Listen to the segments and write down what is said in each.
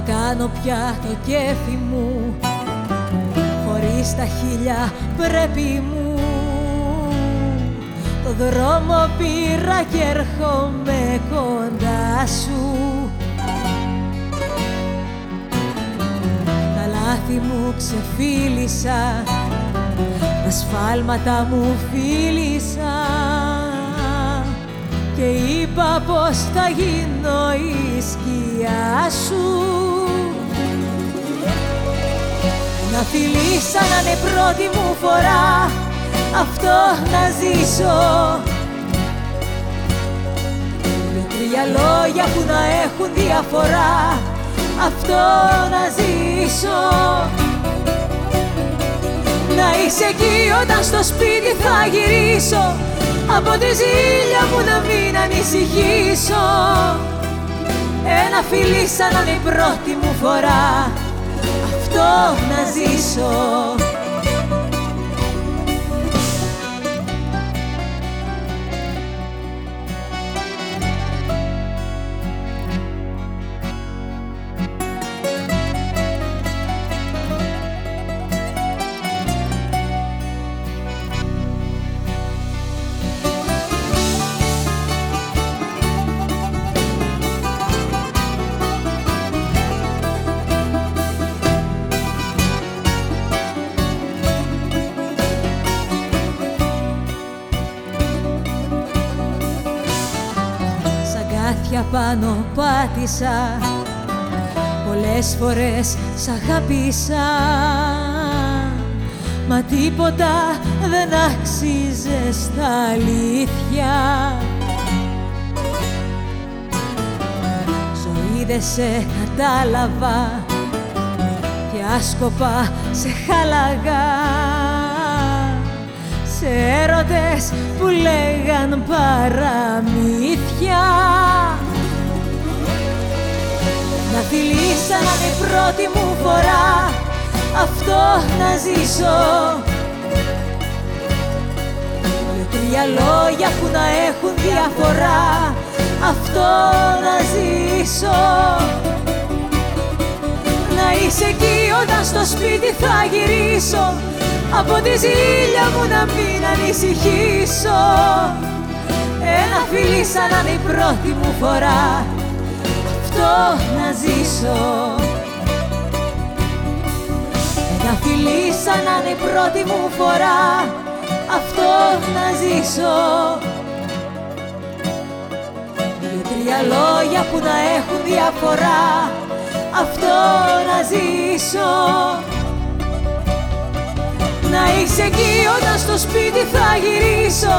κάνω πια το κέφι μου. Χωρίς τα χίλια πρέπει μου. Το δρόμο πήρα και έρχομαι κοντά σου. Τα λάθη μου ξεφίλησα Τα σφάλματα μου φίλησα και είπα πως θα γίνω η σκιά σου. Να φιλείς σαν να είναι πρώτη μου φορά αυτό να ζήσω. Με τρία λόγια που να έχουν διαφορά αυτό να ζήσω Να είσαι εκεί όταν στο σπίτι θα γυρίσω. Από τη ζήλια μου να μην ανησυχήσω. Ένα φιλί σαν να είναι η πρώτη μου φορά. Αυτό να ζήσω πάνω πάτησα. Πολλές φορές σ' αγάπησα Μα τίποτα δεν άξιζε στα αλήθεια. Ζωή δεν σε κατάλαβα Και άσκοπα σε χάλαγα. Σε έρωτες που λέγαν παραμύθια πρώτη μου φορά αυτό να ζήσω. Με τρία λόγια που να έχουν διαφορά αυτό να ζήσω. Να είσαι εκεί όταν στο σπίτι θα γυρίσω από τη ζήλια μου να μην ανησυχήσω. Ένα φιλί σαν να είναι η πρώτη μου φορά αυτό να ζήσω Να φιλί σαν να είναι η πρώτη μου φορά. Αυτό να ζήσω. Δύο-τρία λόγια που να έχουν διαφορά. Αυτό να ζήσω. Να είσαι εκεί όταν στο σπίτι θα γυρίσω.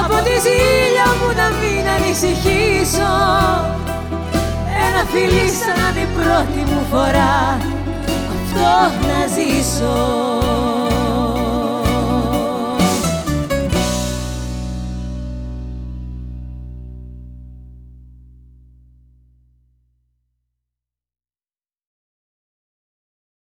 Από τη ζήλια μου να μην ανησυχήσω. Ένα φιλί σαν να είναι η πρώτη μου φορά αυτό να ζήσω